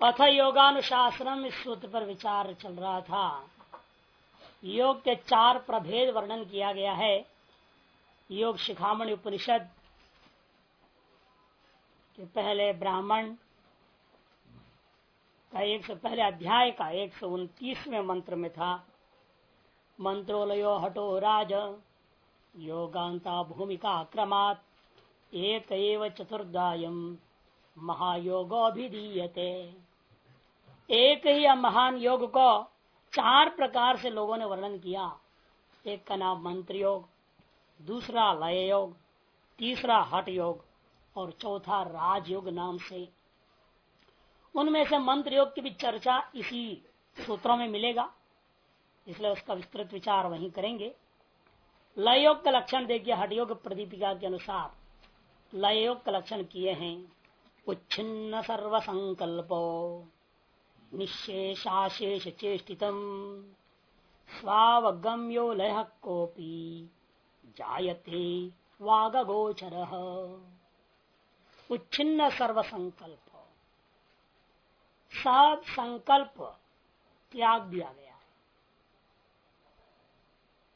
अथ योगानुशासनम इस सूत्र पर विचार चल रहा था। योग के चार प्रभेद वर्णन किया गया है। योग शिखामणि उपनिषद, के पहले ब्राह्मण, का एक सौ पहले अध्याय का एक सौ उन्तीसवें मंत्र में था। मंत्रोलयो हटो राज योगांता भूमिका क्रमात, एक चतुर्दायम महायोगोभिधीयते एक ही महान योग को चार प्रकार से लोगों ने वर्णन किया। एक का नाम मंत्र योग, दूसरा लय योग, तीसरा हट योग और चौथा राजयोग नाम से। उनमें से मंत्र योग की भी चर्चा इसी सूत्रों में मिलेगा, इसलिए उसका विस्तृत विचार वहीं करेंगे। लय योग का लक्षण देखिए हट योग प्रदीपिका के अनुसार। लय योग का लक्षण किए हैं, उच्छिन्न सर्व संकल्पो निशेषाशेष चेष्टित स्वावगम्यो लय कोपी जायते वागोचर उच्छिन्न सर्व संकल्प सब संकल्प त्याग दिया गया।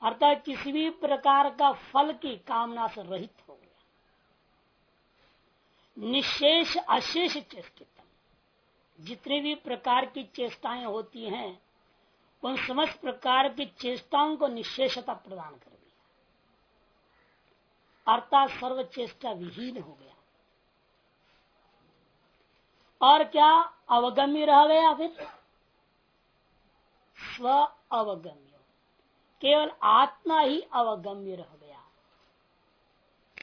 अर्थात किसी भी प्रकार का फल की कामना से रहित हो गया। निशेष अशेष चेष्टित। जितने भी प्रकार की चेष्टाएँ होती हैं, उन समस्त प्रकार की चेष्टाओं को निशेषता प्रदान कर दिया। अर्थात सर्व चेष्टा विहीन हो गया। और क्या अवगम्य रह गया फिर? स्व अवगम्य। केवल आत्मा ही अवगम्य रह गया।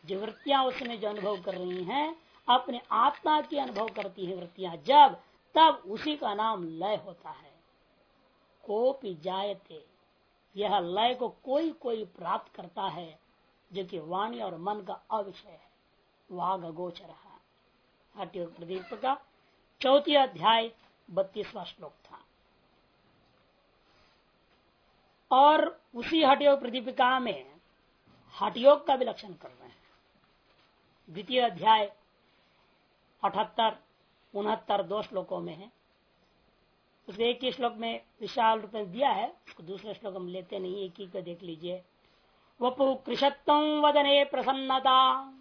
जो वृत्तियाँ उसमें जो अनुभव कर रही हैं, अपने आत्मा की अनुभव करती है वृत्तियाँ। जब तब उसी का नाम लय होता है। कोपी जायते, यह लय को कोई कोई प्राप्त करता है, जो कि वाणी और मन का अविषय है। वाघ गोचर। हट्योग प्रदीप का चौथी अध्याय, बत्तीसवा श्लोक था। और उसी हटयोग प्रदीपिका में हटयोग का भी लक्षण कर रहे हैं। द्वितीय अध्याय, अठहत्तर उनहत्तर दो श्लोकों में है। उसके एक ही श्लोक में विशाल रूप में दिया है, उसको दूसरे श्लोक हम लेते नहीं, एक ही को देख लीजिए। वपु कृषत्व वदने प्रसन्नता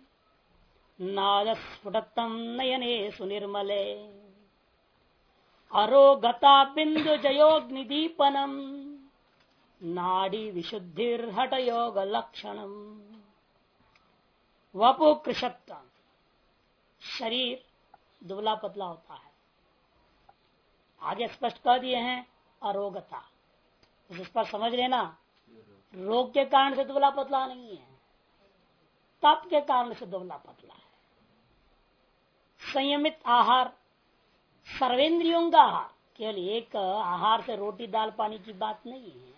नाद स्फुटत्तम नयने सुनिर्मले। अरोगता बिंदु जयोग्निदीपनम, नाड़ी विशुद्धिर्हट योग लक्षणम वपु कृषत्व शरीर दुबला पतला होता है। आगे स्पष्ट कह दिए हैं, अरोगता। इस पर समझ लेना, रोग के कारण से दुबला पतला नहीं है, तप के कारण से दुबला पतला है। संयमित आहार, सर्वेंद्रियों का आहार, केवल एक आहार से रोटी दाल पानी की बात नहीं है।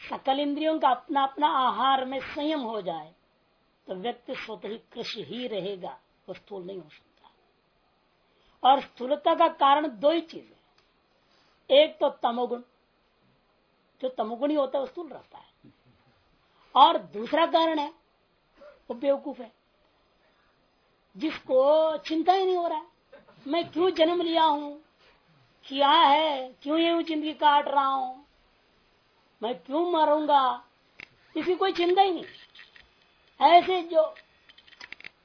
सकल इंद्रियों का अपना अपना आहार में संयम हो जाए तो व्यक्ति स्वतः ही कृषि ही रहेगा वो स्थूल नहीं हो सकता। और स्थूलता का कारण दो ही चीज़ है। एक तो तमोगुण, जो तमोगुण ही होता है, वो स्थूल रहता है। और दूसरा कारण है, वो बेवकूफ़ है। जिसको चिंता ही नहीं हो रहा है। मैं क्यों जन्म लिया हूँ? क्या है? क्यों ये ज़िंदगी काट रहा हूँ? मैं क्यों मरूँगा? इसकी कोई चिंता ही नहीं। ऐसे जो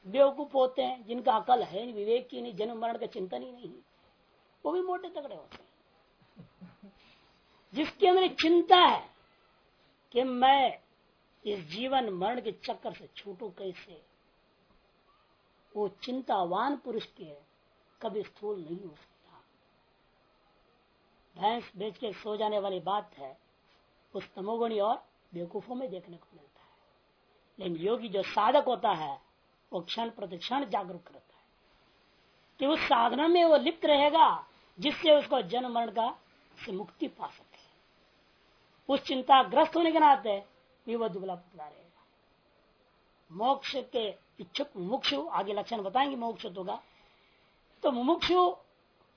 बेवकूफ़ होते हैं, जिनका अकल है विवेक की नहीं, जन्म मरण का चिंतन ही नहीं वो भी मोटे तगड़े होते हैं। जिसके अंदर चिंता है कि मैं इस जीवन मरण के चक्कर से छूटू कैसे? वो चिंतावान पुरुष के कभी स्थूल नहीं हो सकता। भैंस बेच के सो जाने वाली बात है, उस तमोगुणी और बेवकूफों में देखने को मिलता है। लेकिन योगी जो साधक होता है वो क्षण प्रतिक्षण जागरूक रहता है। कि उस साधना में वो लिप्त रहेगा, जिससे उसको जन्म मरण का से मुक्ति पा सके। उस चिंता ग्रस्त होने के नाते भी वह दुबला पुतला रहेगा। मोक्ष के इच्छुक, मुमुक्षु, आगे लक्षण बताएँगे मोक्ष होगा। तो मुमुक्षु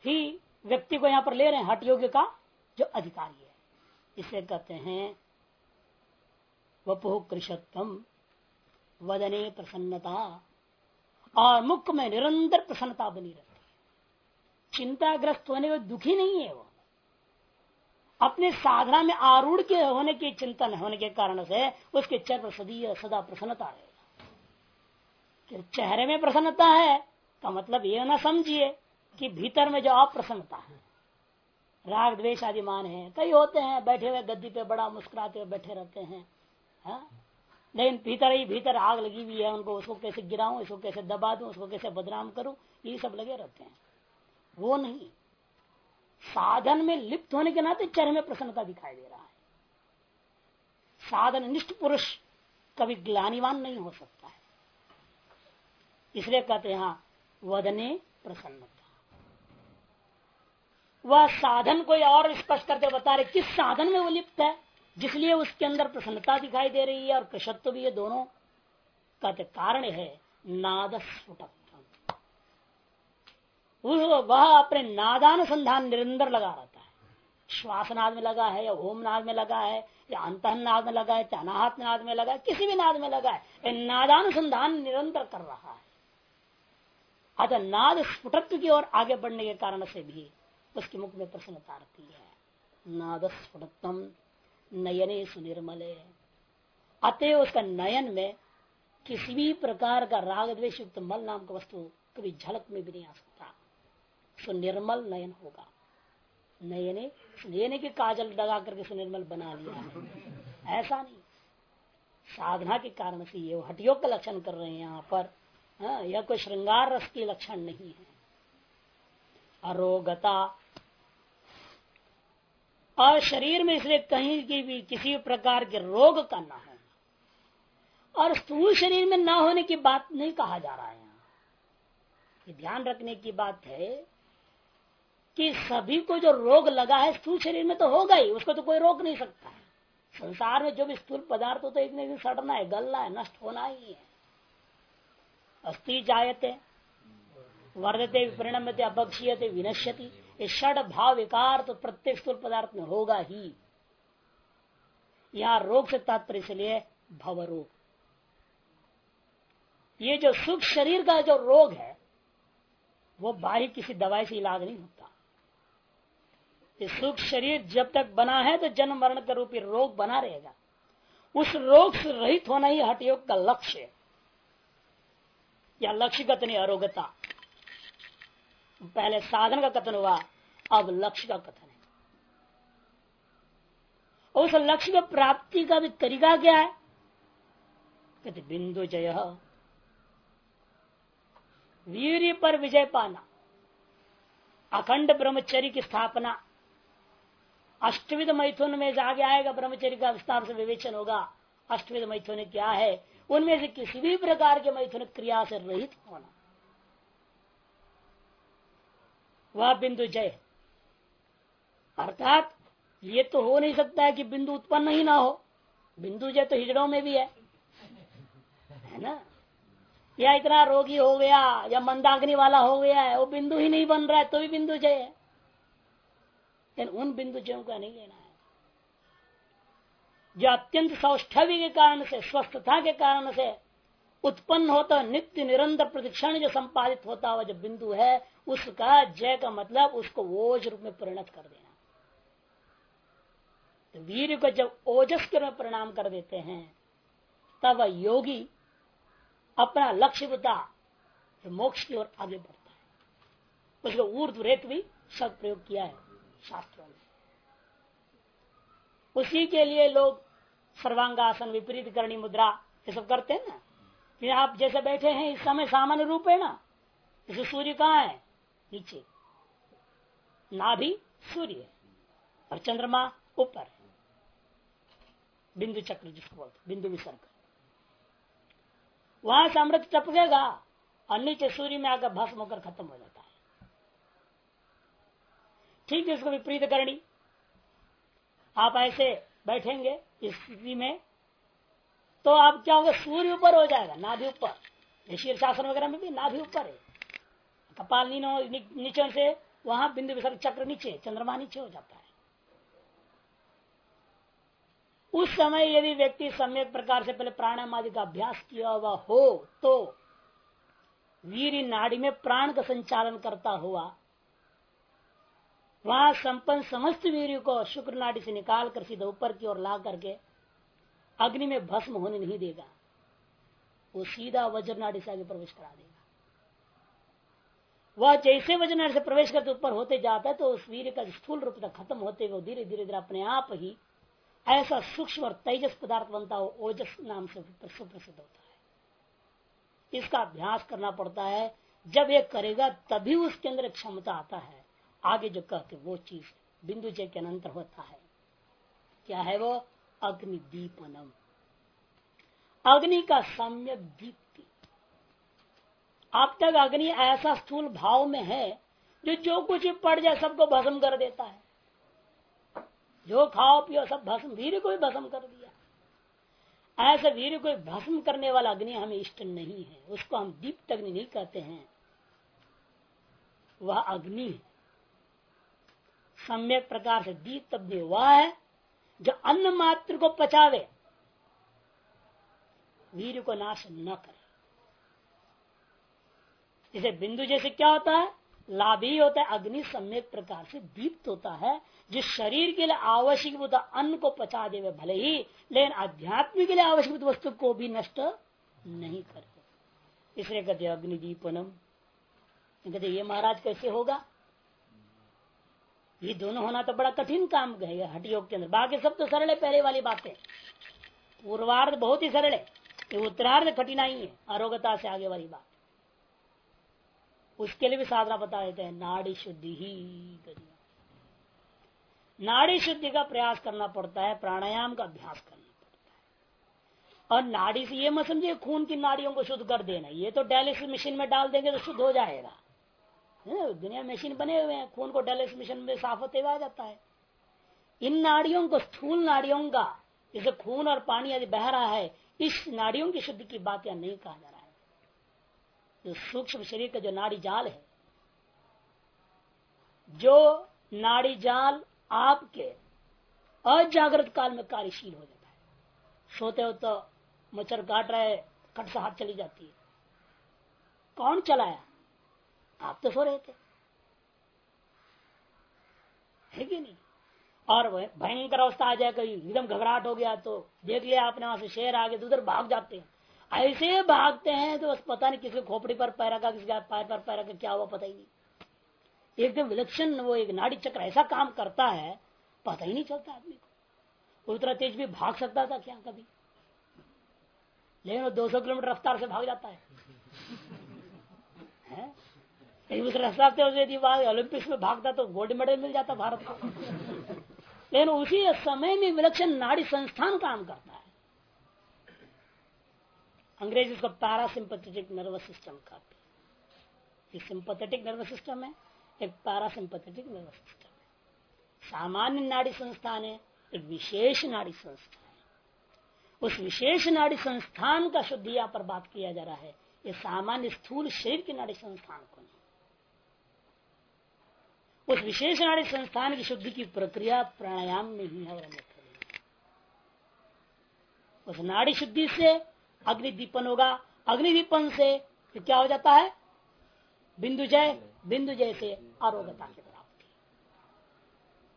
ही व्यक्ति को यहाँ पर ले रहे हैं हट योग्य का जो अधिकारी है। इसे कहते हैं वपु कृषत्म वदने प्रसन्नता। और मुख में निरंतर प्रसन्नता बनी रहती है। चिंताग्रस्त होने में दुखी नहीं है वो। अपने साधना में आरूढ़ के होने के चिंतन होने के कारण से उसके चेहरे पर सदी सदा प्रसन्नता रहेगा। चेहरे में प्रसन्नता है, का मतलब ये ना समझिए कि भीतर में जो अप्रसन्नता है। राग द्वेष आदि मान है, कई होते हैं, बैठे हुए गद्दी पे बड़ा मुस्कुराते हुए बैठे रहते हैं, हा? लेकिन भीतर ही भीतर आग लगी हुई है उनको, उसको कैसे गिराऊं, इसको कैसे दबा दूँ, उसको कैसे बदनाम करूँ, ये सब लगे रहते हैं। वो नहीं। साधन में लिप्त होने के नाते चेहरे में प्रसन्नता दिखाई दे रहा है। साधन निष्ठ पुरुष कभी ग्लानिवान नहीं हो सकता है। इसलिए कहते हैं, वदने प्रसन्नता। वह साधन कोई और स्पष्ट करके बता रहे, किस साधन में वो लिप्त है? जिसलिए उसके अंदर प्रसन्नता दिखाई दे रही है और कृषत्व भी ये दोनों कहते कारण है नाद वह अपने नादानुसंधान निरंतर लगा रहता है। श्वासनाद में लगा है या ओम नाद में लगा है या अंत नाद में लगा है या नाद में लगा है, किसी भी नाद में लगा है नादानुसंधान निरंतर कर रहा है। अतः नाद स्फुटत्व की ओर आगे बढ़ने के कारण से भी उसके मुख में प्रसन्नता आती है। नाद स्फुटत्म नयने सुनिर्मले। अतः उसका नयन में किसी भी प्रकार का राग द्वेश मल नाम का वस्तु कभी झलक में भी नहीं आ सकता। सुनिर्मल नयन होगा। नयने नयने के काजल लगा करके सुनिर्मल बना लिया ऐसा नहीं। साधना के कारण से ये हटियोग का लक्षण कर रहे हैं यहाँ पर। हाँ, यह कोई श्रृंगार रस की लक्षण नहीं है। अरोगता और शरीर में इसलिए कहीं की भी किसी प्रकार के रोग का ना होना। और स्थूल शरीर में ना होने की बात नहीं कहा जा रहा है यहाँ। ध्यान रखने की बात है कि सभी को जो रोग लगा है स्थूल शरीर में तो होगा ही, उसको तो कोई रोक नहीं सकता है। संसार में जो भी स्थूल पदार्थ है एक दिन सड़ना है, गलना है, नष्ट होना ही है। अस्थि जायते, वर्धते परिणमते अपक्षीयते, विनश्यति। ये षड भाव विकार तो प्रत्येक स्थूल पदार्थ में होगा ही। यहाँ रोग से तात्पर्य इसलिए भवरोग। ये जो सुख शरीर का जो रोग है, वो बाह्य किसी दवाई से इलाज नहीं होता। ये सुख शरीर जब तक बना है तो जन्म मरण का रूपी रोग बना रहेगा। उस रोग से रहित होना ही हटयोग का लक्ष्य है। या लक्ष्यगत नहीं अरोगता पहले साधन का कथन हुआ, अब लक्ष्य का कथन है। उस लक्ष्य की प्राप्ति का भी तरीका क्या है? कहते, बिंदु जय। वीर पर विजय पाना, अखंड ब्रह्मचर्य की स्थापना अष्टविध मैथुन में आगे आएगा ब्रह्मचर्य का विस्तार से विवेचन होगा अष्टविध मैथुन क्या है? उनमें से किसी भी प्रकार के मैथुन क्रिया से रहित होना। वह बिंदु जय। अर्थात, ये तो हो नहीं सकता है कि बिंदु उत्पन्न ही ना हो। बिंदु जय तो हिजड़ों में भी है। है ना? या इतना रोगी हो गया, या मंदाग्नि वाला हो गया है, वो बिंदु ही नहीं बन रहा है तो भी बिंदु जय है। लेकिन उन बिंदु जयों का नहीं लेना है। जो अत्यंत सौष्ठवी के कारण से, स्वस्थता के कारण से उत्पन्न होता, नित्य निरंतर प्रतिक्षण जो संपादित होता हुआ जो बिंदु है, उसका जय का मतलब उसको ओज रूप में परिणत कर देना। तो वीर को जब ओजस के रूप में परिणाम कर देते हैं, तब योगी अपना लक्ष्य बता जो मोक्ष की ओर आगे बढ़ता है। उसको ऊर्ध रेत भी सब प्रयोग किया है शास्त्रों में उसी के लिए लोग सर्वांगासन, विपरीत करनी मुद्रा, ये सब करते हैं ना? आप जैसे बैठे हैं, इस समय सामान्य रूप है ना? जैसे सूर्य कहाँ है? नीचे। नाभि सूर्य और चंद्रमा ऊपर बिंदु चक्र जिसको बोलते बिंदु विसर्ग। वहाँ से अमृत टपकेगा और नीचे सूर्य में आकर भस्म होकर खत्म हो जाता है। ठीक है, इसको विपरीत करनी। आप ऐसे बैठेंगे इस स्थिति में तो आप क्या होगा सूर्य ऊपर हो जाएगा नाभि ऊपर। शीर्षासन वगैरह में भी नाभि ऊपर है। कपाल नीनो नीचे से, वहाँ बिंदु विसर्ग चक्र नीचे, चंद्रमा नीचे हो जाता है। उस समय यदि व्यक्ति सम्यक प्रकार से पहले प्राणायाम आदि का अभ्यास किया हुआ हो तो वीर नाड़ी में प्राण का संचालन करता हुआ, वहाँ संपन्न समस्त वीर को शुक्र नाड़ी से निकाल कर सीधे ऊपर की ओर ला करके अग्नि में भस्म होने नहीं देगा। वो सीधा वज्र नाड़ी से आगे प्रवेश करा देगा। वह जैसे वज्र से प्रवेश करते ऊपर होते जाता है तो उस वीर का स्थूल रूप तक खत्म होते हुए धीरे धीरे धीरे अपने आप ही ऐसा सूक्ष्म और तेजस पदार्थ बनता हो ओजस नाम से सुप्रसिद्ध होता है। इसका अभ्यास करना पड़ता है। जब ये करेगा, तभी उसके अंदर क्षमता आता है। आगे जो कहते वो चीज़ बिंदु जय के अंतर होता है। क्या है वो? अग्नि दीपनम। अग्नि का सम्यक दीप्ति। अब तक अग्नि ऐसा स्थूल भाव में है जो जो कुछ पड़ जाए सबको भस्म कर देता है। जो खाओ, पियो, सब भस्म, वीर को भी भस्म कर दिया। ऐसा वीर को भस्म करने वाला अग्नि हमें इष्ट नहीं है। उसको हम दीप्त अग्नि नहीं कहते हैं। वह अग्नि सम्यक प्रकार से दीप्त अग्नि वह है जो अन्न मात्र को पचावे वीर को नाश न करे। इसे बिंदु जैसे क्या होता है? लाभ ही होता है, अग्नि सम्यक प्रकार से दीप्त होता है, जिस शरीर के लिए आवश्यक होता अन्न को पचा देवे भले ही, लेकिन अध्यात्म के लिए आवश्यक वस्तु को भी नष्ट नहीं करे इसलिए कहते अग्निदीपनम। कहते ये महाराज कैसे होगा? ये दोनों होना तो बड़ा कठिन काम कहेगा हट योग के अंदर। बाकी सब तो सरल है, पहले वाली बातें। पूर्वार्ध बहुत ही सरल है उत्तरार्ध कठिनाई है, अरोगता से आगे वाली बात। उसके लिए भी साधना बता देते हैं, नाड़ी शुद्धि ही नाड़ी शुद्धि का प्रयास करना पड़ता है, प्राणायाम का अभ्यास करना पड़ता है। और नाड़ी से ये मत समझिए, खून की नाड़ियों को शुद्ध कर देना। ये तो डायलिसिस मशीन में डाल देंगे तो शुद्ध हो जाएगा। दुनिया मशीन बने हुए हैं, खून को डायलिसिस मशीन में साफ़ होते हुए आ जाता है। इन नाड़ियों को, स्थूल नाड़ियों का, जैसे खून और पानी यदि बह रहा है, इस नाड़ियों की शुद्धि की बात यहाँ नहीं कहा जा रहा है। जो सूक्ष्म शरीर का जो नाड़ी जाल है, जो नाड़ी जाल आपके अजागृत काल में कार्यशील हो जाता है। सोते हो तो मच्छर काट रहे कट से हाथ चली जाती है। कौन चलाया? आप तो सो रहे थे। है कि नहीं? और भयंकर अवस्था आ जाए कहीं एकदम घबराहट हो गया तो देख लिया आपने वहाँ से शेर आगे तो उधर भाग जाते हैं। ऐसे भागते हैं तो बस पता नहीं किसके खोपड़ी पर पैरा का किसके पैर पर पैरा का क्या हुआ पता ही नहीं। एकदम विलक्षण वो एक नाड़ी चक्र ऐसा काम करता है पता ही नहीं चलता आदमी को। उतना तेज भी भाग सकता था क्या कभी? लेकिन वो 200 किलोमीटर रफ्तार से भाग जाता है, है? उस रफ्तार से यदि ओलंपिक्स में भागता तो गोल्ड मेडल मिल जाता भारत को। लेकिन उसी समय में विलक्षण नाड़ी संस्थान काम करता है। अंग्रेज़ इसको पैरासिंपथेटिक नर्वस सिस्टम कहते हैं। सिंपथेटिक नर्वस सिस्टम है, एक पैरासिंपथेटिक नर्वस सिस्टम है। सामान्य नाड़ी संस्थान है, एक विशेष नाड़ी संस्थान है। उस विशेष नाड़ी संस्थान का शुद्ध यहाँ पर बात किया जा रहा है। ये सामान्य स्थूल शरीर के नाड़ी संस्थान को उस विशेष नाड़ी संस्थान की शुद्धि की प्रक्रिया प्राणायाम में ही है उस नाड़ी शुद्धि से अग्निदीपन होगा। अग्निदीपन से क्या हो जाता है? बिंदु जय, बिंदु जैसे आरोग्यता की प्राप्ति।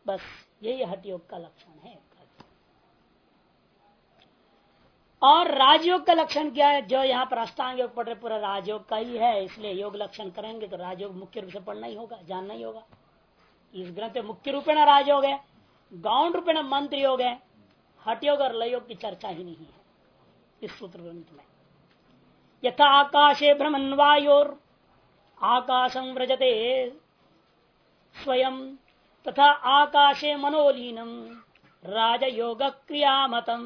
बस यही हट योग का लक्षण है। और राजयोग का लक्षण क्या है? जो यहाँ पर अष्टांग योग पढ़ रहे, पूरा राजयोग का ही है। इसलिए योग लक्षण करेंगे तो राजयोग मुख्य रूप से पढ़ना ही होगा, जानना ही होगा। इस ग्रंथ में मुख्य रूपेण राजयोग है गौण रूपेण मंत्र योग है हट योग और लयोग की चर्चा ही नहीं है, इस सूत्र ग्रंथ में। यथा आकाशे भ्रमण वायोर, आकाशं व्रजते स्वयं, तथा आकाशे मनोलीनम राजयोग क्रियामतम।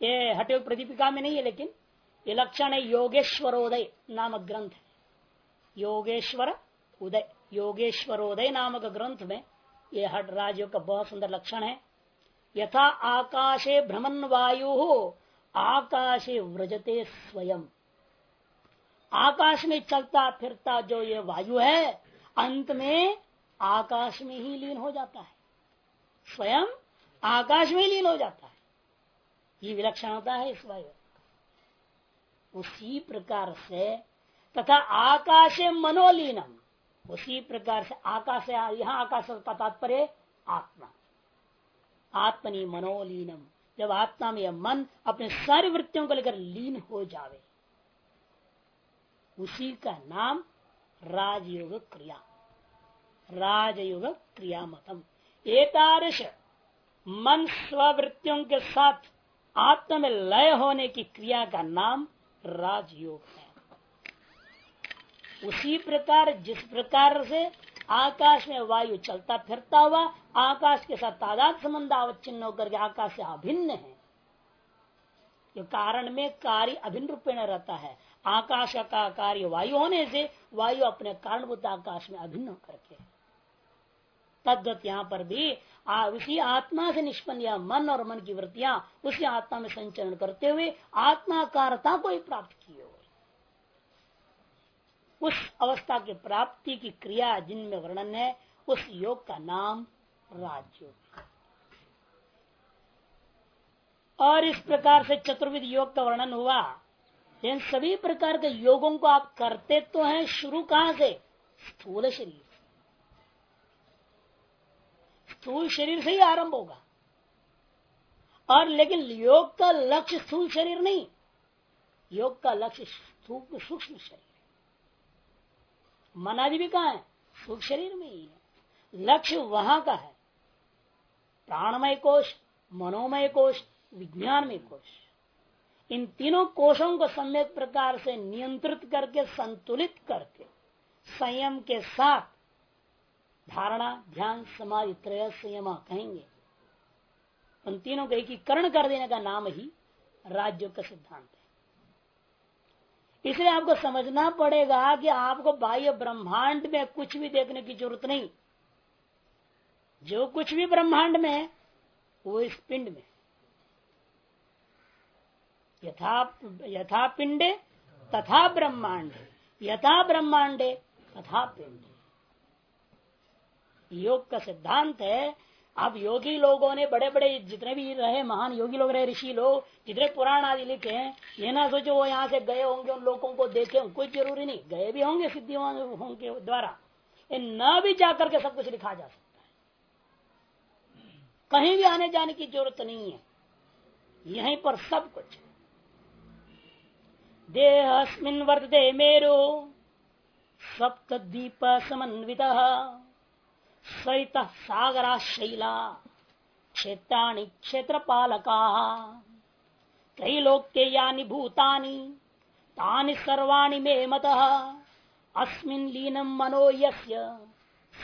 ये हटयोग प्रदीपिका में नहीं है, लेकिन ये लक्षण है योगेश्वरोदय नामक ग्रंथ है। योगेश्वर उदय। योगेश्वरोदय नामक ग्रंथ में ये हट राजयोग का बहुत सुंदर लक्षण है। यथा आकाशे भ्रमण वायु, आकाशे व्रजते स्वयं। आकाश में चलता फिरता जो ये वायु है, अंत में आकाश में ही लीन हो जाता है। स्वयं आकाश में लीन हो जाता है। ये विलक्षणता है इस वायु उसी प्रकार से तथा आकाशे मनोलीनम। उसी प्रकार से आकाश यहाँ आकाश का तात्पर्य आत्मा। आत्मनि मनोलीनम। जब आत्मा में यह मन अपने सारी वृत्तियों को लेकर लीन हो जावे, उसी का नाम राजयोग क्रिया। राजयोग क्रिया मतम। एतादृश मन स्ववृत्तियों के साथ आत्मा में लय होने की क्रिया का नाम राजयोग है। उसी प्रकार जिस प्रकार से आकाश में वायु चलता फिरता हुआ आकाश के साथ तादाद संबंध अवच्छिन्न होकर के आकाश से अभिन्न है। जो कारण में कार्य अभिन्न रूप में रहता है। आकाश का कार्य वायु होने से वायु अपने कारणभूत आकाश में अभिन्न होकर के तद्वत यहाँ पर भी आ, उसी आत्मा से निष्पन्न या मन और मन की वृत्तियाँ उसी आत्मा में संचरण करते हुए आत्माकारता को ही प्राप्त किए उस अवस्था की प्राप्ति की क्रिया जिनमें वर्णन है, उस योग का नाम राजयोग और इस प्रकार से चतुर्विध योग का वर्णन हुआ। इन सभी प्रकार के योगों को आप करते तो हैं, शुरू कहाँ से? स्थूल शरीर स्थूल शरीर से ही आरंभ होगा। और लेकिन योग का लक्ष्य स्थूल शरीर नहीं। योग का लक्ष्य सूक्ष्म शरीर। मन आदि भी कहा है? सूक्ष्म शरीर में ही है। लक्ष्य वहाँ का है। प्राणमय कोष, मनोमय कोश विज्ञानमय कोष। इन तीनों कोषों को सम्यक प्रकार से नियंत्रित करके, संतुलित करके, संयम के साथ धारणा, ध्यान, समाधि, त्रय, संयम कहेंगे। उन तीनों को एकीकरण कर देने का नाम ही राज्यों का सिद्धांत है। इसलिए आपको समझना पड़ेगा कि आपको बाह्य ब्रह्मांड में कुछ भी देखने की ज़रूरत नहीं। जो कुछ भी ब्रह्मांड में है, वो इस पिंड में। यथा यथा पिंडे, तथा ब्रह्मांड। यथा ब्रह्मांडे, तथा पिंड। योग का सिद्धांत है अब योगी लोगों ने बड़े बड़े जितने भी रहे महान योगी लोग रहे, ऋषि लोग, जितने पुराण आदि लिखे हैं, ये ना सोचो वो यहाँ से गए होंगे, उन लोगों को देखे कोई ज़रूरी नहीं, गए भी होंगे सिद्धियों होंगे द्वारा। न भी जाकर के सब कुछ लिखा जा सकता है। कहीं भी आने जाने की ज़रूरत नहीं है। यहीं पर सब कुछ देहस्मिन वर्तते मेरो सप्त दीप समन्वित सरित सागरा शैला क्षेत्राणि क्षेत्र पालका त्रैलोक्य यानी भूतानी, तानि सर्वाणि मे मत। अस्मिन लीनम मनो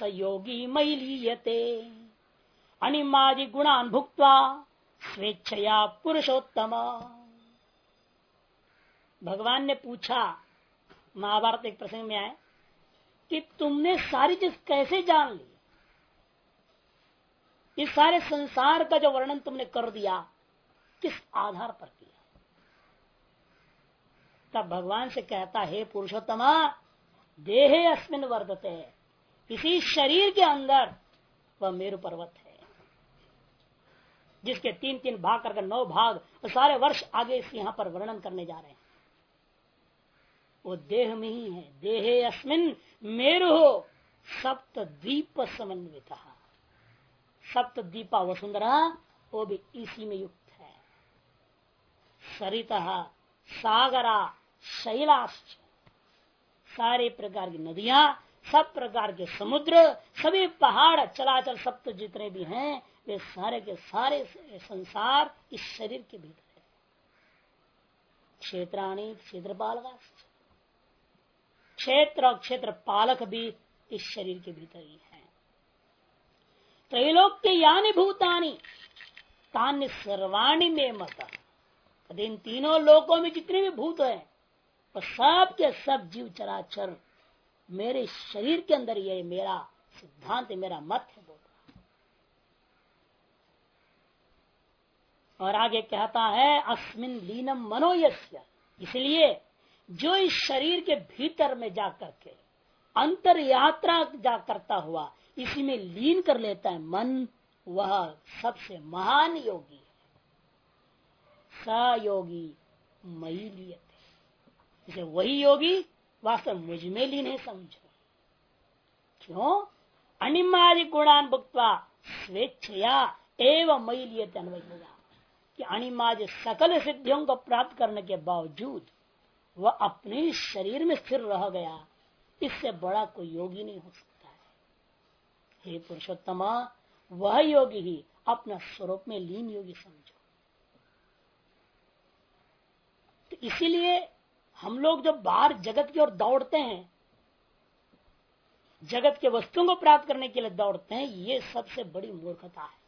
योगी मई लीयते अनिमादि गुणान भुक्त्वा स्वेच्छया पुरुषोत्तम। भगवान ने पूछा, महाभारत एक प्रसंग में आए कि तुमने सारी चीज़ कैसे जान ली? इस सारे संसार का जो वर्णन तुमने कर दिया, किस आधार पर किया? तब भगवान से कहता, है पुरुषोत्तमा, देहे अस्मिन वर्धते, इसी शरीर के अंदर वह मेरु पर्वत है, जिसके तीन तीन भाग करके नौ भाग सारे वर्ष आगे इस यहाँ पर वर्णन करने जा रहे हैं। वो देह में ही है। देहे अस्मिन मेरु हो सप्त द्वीप समन्वित। सप्त दीपा वसुंधरा वो भी इसी में युक्त है। सरिता, सागरा, शैलाश्च, सारे प्रकार की नदियाँ, सब प्रकार के समुद्र, सभी पहाड़ चलाचल सप्त जितने भी हैं, वे सारे के सारे संसार इस शरीर के भीतर है। क्षेत्राणी क्षेत्रपाल क्षेत्र और क्षेत्र पालक भी इस शरीर के भीतर ही है। त्रैलोक्य यानी भूतानी। तान्य सर्वाणी में मत। इन तीनों लोकों में जितने भी भूत है, वो सब के सब जीव चराचर मेरे शरीर के अंदर ये मेरा सिद्धांत, मेरा मत है और आगे कहता है, अस्मिन लीनम मनोयस्य। इसलिए जो इस शरीर के भीतर में जा करके अंतर यात्रा जा करता हुआ इसी में लीन कर लेता है मन, वह सबसे महान योगी है। स योगी मई लियते। इसे वही योगी वास्तव मुझमें लीन है, समझो क्यों? अनिमादि गुणान भुक्ता स्वेच्छया एवं मई लियत होगा कि अनिमादि सकल सिद्धियों को प्राप्त करने के बावजूद वह अपने शरीर में स्थिर रह गया। इससे बड़ा कोई योगी नहीं हो सकता। है पुरुषोत्तमा, वह योगी ही अपना स्वरूप में लीन योगी समझो। तो इसीलिए हम लोग जब बाहर जगत की ओर दौड़ते हैं, जगत के वस्तुओं को प्राप्त करने के लिए दौड़ते हैं, ये सबसे बड़ी मूर्खता है।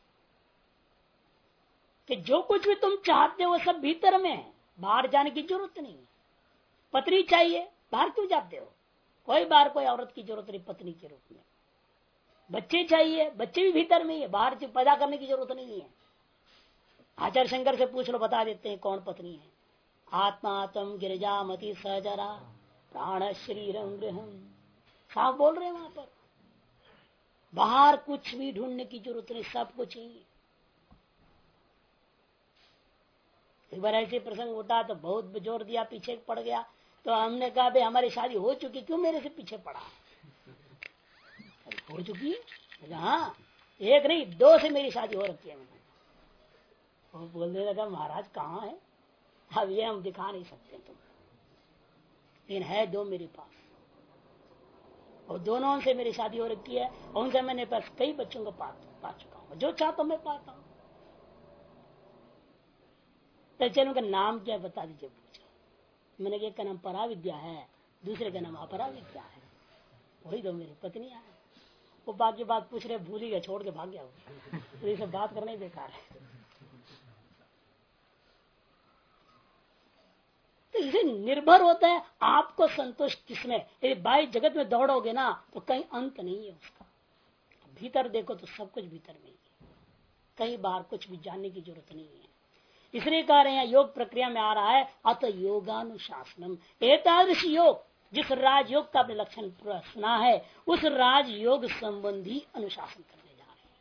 कि जो कुछ भी तुम चाहते हो सब भीतर में है, बाहर जाने की ज़रूरत नहीं है। पत्नी चाहिए, बाहर क्यों जाते हो? कोई बार कोई औरत की ज़रूरत नहीं, पत्नी के रूप में। बच्चे चाहिए, बच्चे भी भीतर में ही है, बाहर से पैदा करने की ज़रूरत नहीं है। आचार्य शंकर से पूछ लो, बता देते हैं कौन पत्नी है। आत्मा तम गिरजा मती सहजरा, प्राण शरीरम गृहम। साफ़ बोल रहे हैं वहाँ पर। बाहर कुछ भी ढूँढने की ज़रूरत नहीं, सब कुछ ही एक बार ऐसे प्रसंग उठा तो बहुत ज़ोर दिया, पीछे पड़ गया। तो हमने कहा भाई हमारी शादी हो चुकी, क्यों मेरे से पीछे पड़ा? हो चुकी हाँ? एक नहीं दो से मेरी शादी हो रखी है वो बोलने लगा महाराज कहाँ है? अब ये हम दिखा नहीं सकते तुम लेकिन है दो मेरे पास। और दोनों से मेरी शादी हो रखी है उनसे मैंने पास कई बच्चों को पा, पा चुका हूँ। जो चाहता मैं पाता हूँ। तो चलो का नाम क्या बता दीजिए पूछा। मैंने एक का नाम परा विद्या है दूसरे का नाम अपरा विद्या है। वही दो मेरी पत्नियाँ है। वो बाकी बात पूछ रहे भूल ही गया छोड़ के भाग गया तो ये सब बात करना ही बेकार है। तो निर्भर होता है, आपको संतोष किसमें? यदि बाई जगत में दौड़ोगे ना तो कहीं अंत नहीं है उसका। भीतर देखो तो सब कुछ भीतर में ही कहीं बाहर कुछ भी जानने की ज़रूरत नहीं है। इसलिए कह रहे हैं, योग प्रक्रिया में आ रहा है, अत योगानुशासनम। एतादृश योग। जिस राजयोग का अपने लक्षण सुना है, उस राजयोग संबंधी अनुशासन करने जा रहे हैं।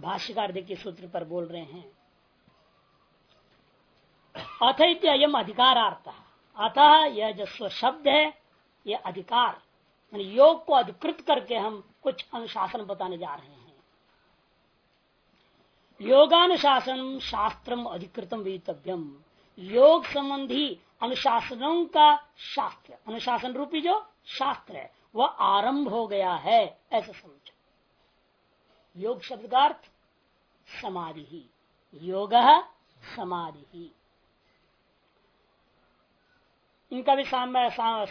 भाष्यकार देखिए सूत्र पर बोल रहे हैं अथ अयम अधिकारार्थ। अतः यह जो स्व शब्द है यह अधिकार योग को अधिकृत करके हम कुछ अनुशासन बताने जा रहे हैं। योगानुशासन शास्त्रम अधिकृतम वेतव्यम। योग संबंधी अनुशासनों का शास्त्र, अनुशासन रूपी जो शास्त्र है, वह आरंभ हो गया है, ऐसा समझो। योग शब्द का अर्थ समाधि ही। योग समाधि ही। इनका भी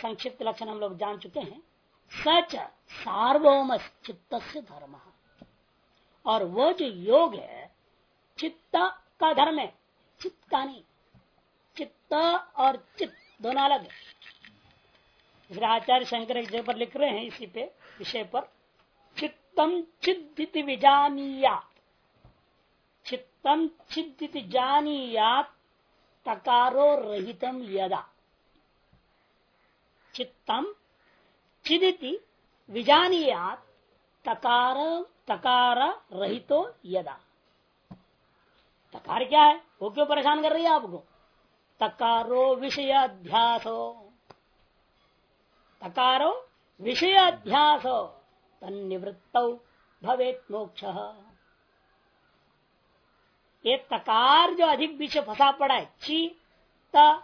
संक्षिप्त लक्षण हम लोग जान चुके हैं। सच सार्वभौम चित्त से धर्म। और वो जो योग है, चित्त का धर्म है, चित्त का नहीं। चित्त और चित्त दोनों अलग है। आचार्य शंकर जगह पर लिख रहे हैं इसी पे, विषय पर। चित्तम चिद्दित विजानीया चित्तम चिद्दित जानीयात, तकारो रहितम यदा। चित्तम चिदिति विजानीयात, तकार तकार रहितो यदा। तकार क्या है? वो क्यों परेशान कर रही है आपको? तकारो विषय अध्यास तकारो विषय अध्यास तन्निवृत्त भवेत मोक्ष। ये तकार जो अधिक बीच फंसा पड़ा है, ची त,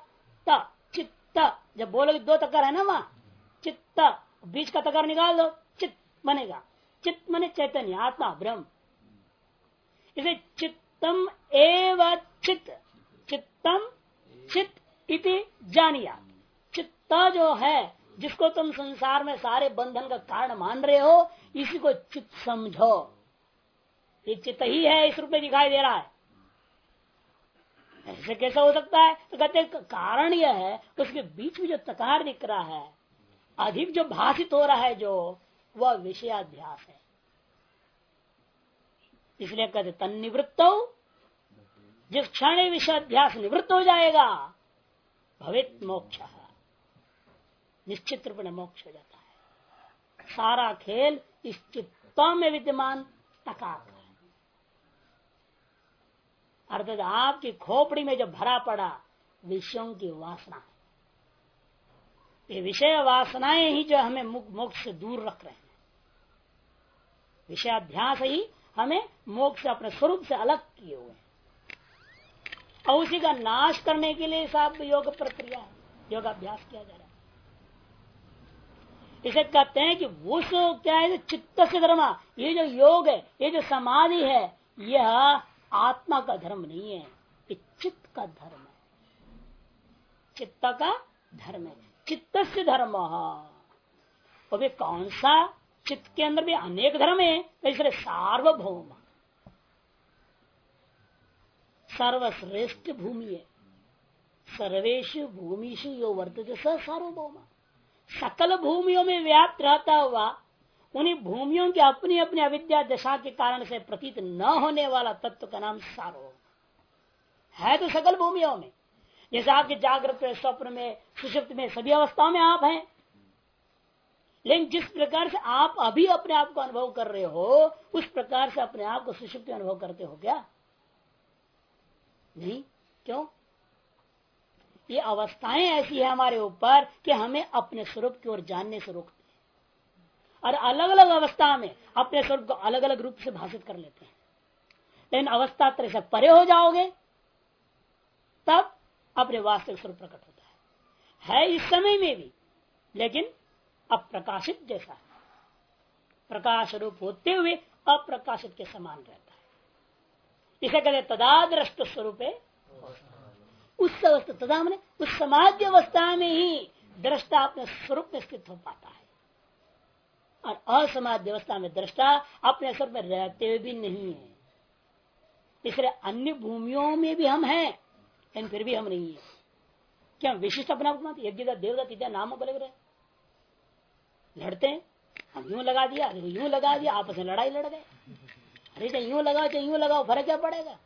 चित्त, जब बोलोगे दो तकार है ना वहाँ, चित्त, बीच का तकार निकाल दो, चित्त बनेगा। चित्त मने चैतन्य, आत्मा, ब्रह्म। इसे चित्तम एव चित्त, चित्तम चित्त इति जानिया चित्त जो है, जिसको तुम संसार में सारे बंधन का कारण मान रहे हो, इसी को चित्त समझो। ये चित्त ही है, इस रूप में दिखाई दे रहा है। ऐसे कैसा हो सकता है? तो कहते कारण यह है, उसके बीच में जो तकार दिख रहा है, अधिक जो भाषित हो रहा है जो, वह विषयाध्यास है। इसलिए कहते तन निवृत्त जिस क्षण विषयाध्यास निवृत्त हो जाएगा, भवित मोक्ष। निश्चित रूप में मोक्ष हो जाता है। सारा खेल इस चित्त में विद्यमान तकार अर्थात आपकी खोपड़ी में जो भरा पड़ा, विषयों की वासना ये विषय वासनाएँ ही जो हमें मोक्ष से दूर रख रहे हैं। विषयाध्यास ही हमें मोक्ष अपने स्वरूप से अलग किए हुए हैं। और उसी का नाश करने के लिए सब योग प्रक्रिया, योगाभ्यास किया जा रहा है। इसे कहते हैं कि वो क्या है? चित्त से धर्म। ये जो योग है, ये जो समाधि है, यह आत्मा का धर्म नहीं है, ये चित्त का धर्म है। चित्त का धर्म है। चित्त से धर्म कौन सा? चित्त के अंदर भी अनेक धर्म है, इसलिए सार्वभौम। सर्वश्रेष्ठ भूमि है। सर्वेश भूमिशु यो वर्तते स सार्वभौम। सकल भूमियों में व्याप्त रहता हुआ, उन्हीं भूमियों के अपनी अपनी अविद्या दशा के कारण से प्रतीत न होने वाला तत्व का नाम सार्वभौम है। तो सकल भूमियों में। जैसे आपके जागृत में स्वप्न में, सुषुप्त में, सभी अवस्थाओं में आप हैं। लेकिन जिस प्रकार से आप अभी अपने आप को अनुभव कर रहे हो, उस प्रकार से अपने आप को सुषुप्त अनुभव करते हो क्या? नहीं? क्यों? ये अवस्थाएँ ऐसी है हमारे ऊपर कि हमें अपने स्वरूप की ओर जानने से रोकते हैं। और अलग अलग अवस्था में अपने स्वरूप को अलग अलग रूप से भाषित कर लेते हैं। लेकिन अवस्था तरह से परे हो जाओगे, तब अपने वास्तविक स्वरूप प्रकट होता है। है इस समय में भी, लेकिन अप्रकाशित जैसा प्रकाश रूप होते हुए अप्रकाशित के समान रहता इसे कहते तदादृष्ट स्वरूप। उस अवस्था, तदा मैंने उस समाज अवस्था में ही दृष्टा अपने स्वरूप में स्थित हो पाता है। और असमाज अवस्था में दृष्टा अपने स्वरूप में रहते भी नहीं है। इसलिए अन्य भूमियों में भी हम हैं, लेकिन फिर भी हम नहीं है। क्या विशिष्ट अपना यज्ञ देवता तीजा नाम बोले रहे लड़ते हैं। हम यूँ लगा दिया यूँ लगा दिया, आपस में लड़ाई लड़ गए। अरे चाहे यूँ लगाओ चाहे यूँ लगाओ, फ़र्क क्या पड़ेगा?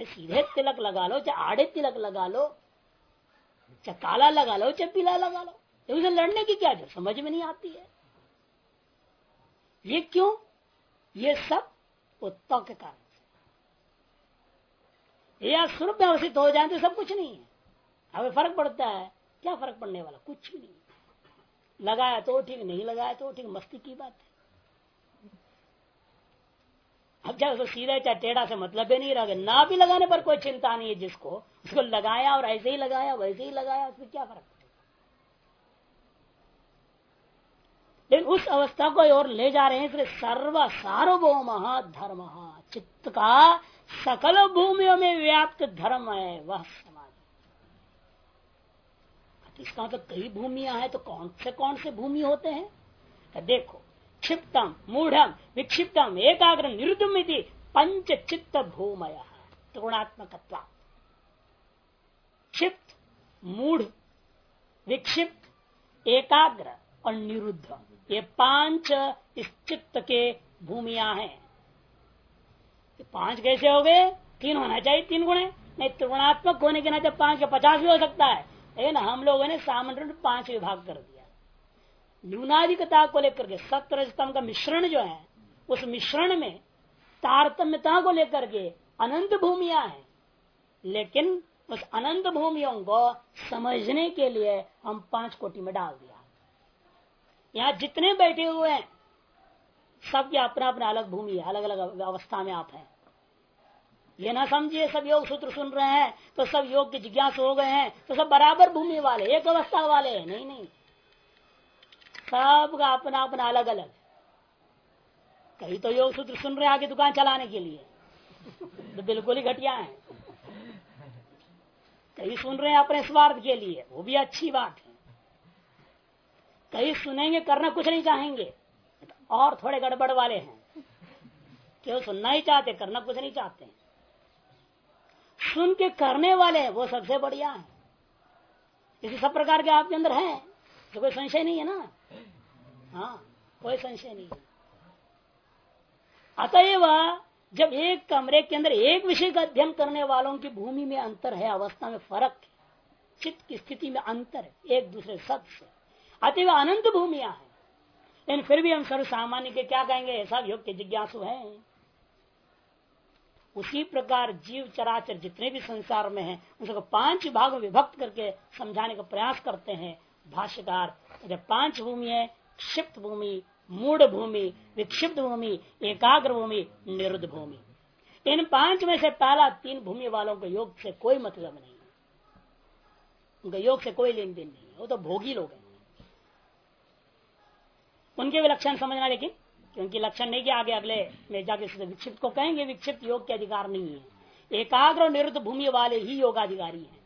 सीधे तिलक लगा लो, चाहे आड़े तिलक लगा लो, चाहे काला लगा लो, चाहे पीला लगा लो। तो उसे लड़ने की क्या जो समझ में नहीं आती है। ये क्यों? ये सब उत्तव के कारण से। या स्वरूप में अवस्थित हो जाए तो सब कुछ नहीं है। हमें फ़र्क पड़ता है। क्या फ़र्क पड़ने वाला? कुछ भी नहीं। लगाया तो ठीक, नहीं लगाया तो ठीक, मस्ती की बात है। अब जब उसको सीधा चाहे टेढ़ा से मतलब ही नहीं रहा ना भी लगाने पर कोई चिंता नहीं है जिसको, उसको लगाया और ऐसे ही लगाया, वैसे ही लगाया, उसमें क्या फ़र्क लेकिन उस अवस्था को और ले जा रहे हैं इसलिए सर्व सार्वभौम धर्म। चित्त का सकल भूमियों में व्याप्त धर्म है, वह समाज। इसका मतलब कई भूमिया है तो कौन से कौन से भूमि होते हैं? तो देखो क्षिप्तम मूढ़म विक्षिप्तम एकाग्र, निरुद्धम पंच चित्त भूमय त्रिगुणात्मक क्षिप्त, मूढ़, विक्षिप्त, एकाग्र और निरुद्ध ये पाँच इस चित्त के भूमिया हैं. पाँच कैसे हो गए तीन होना चाहिए, तीन गुण नहीं, त्रिगुणात्मक होने के नाते पाँच के पचास भी हो सकता है. लेकिन हम लोगों ने सामान्य पाँच विभाग कर दिया न्यूनाधिकता को लेकर के सत्र का मिश्रण जो है, उस मिश्रण में तारतम्यता को लेकर के अनंत भूमिया है। लेकिन उस अनंत भूमियों को समझने के लिए हम पाँच कोटि में डाल दिया। यहाँ जितने बैठे हुए हैं, सबके अपना अपना अलग भूमि है अलग अलग अवस्था में आप हैं। ये ना समझिए, सब योग सूत्र सुन रहे हैं तो सब योग के जिज्ञास हो गए हैं तो सब बराबर भूमि वाले, एक अवस्था वाले हैं। नहीं नहीं सबका अपना अपना अलग अलग। कहीं तो योग सूत्र सुन रहे आगे दुकान चलाने के लिए। तो बिल्कुल ही घटिया है। कहीं सुन रहे हैं अपने स्वार्थ के लिए, वो भी अच्छी बात है। कहीं सुनेंगे, करना कुछ नहीं चाहेंगे तो और थोड़े गड़बड़ वाले हैं। क्यों सुनना ही चाहते, करना कुछ नहीं चाहते। सुन के करने वाले वो सबसे बढ़िया है। इसी सब प्रकार के आपके अंदर हैं। तो कोई संशय नहीं है ना? हाँ कोई संशय नहीं है। अतएव जब एक कमरे के अंदर एक विषय का अध्ययन करने वालों की भूमि में अंतर है, अवस्था में फ़र्क चित्त की स्थिति में अंतर है, एक दूसरे सत से अतएव अनंत भूमिया है। लेकिन फिर भी हम सर्व सामान्य के क्या कहेंगे? ऐसा योग के जिज्ञासु है। उसी प्रकार जीव चराचर जितने भी संसार में हैं उनको पाँच भाग विभक्त करके समझाने का प्रयास करते हैं। भाष्यकार पाँच भूमि है, क्षिप्त भूमि मूड भूमि, विक्षिप्त भूमि, एकाग्र भूमि, निरुद्ध भूमि। इन पाँच में से पहला तीन भूमि वालों को योग से कोई मतलब नहीं। उनका योग से कोई लेन देन नहीं वो तो भोगी लोग हैं। उनके भी लक्षण समझना लेकिन, क्योंकि लक्षण नहीं किया आगे अगले में जाके विक्षिप्त को कहेंगे, विक्षिप्त योग के अधिकार नहीं है। एकाग्र निरुद्ध भूमि वाले ही योगाधिकारी हैं।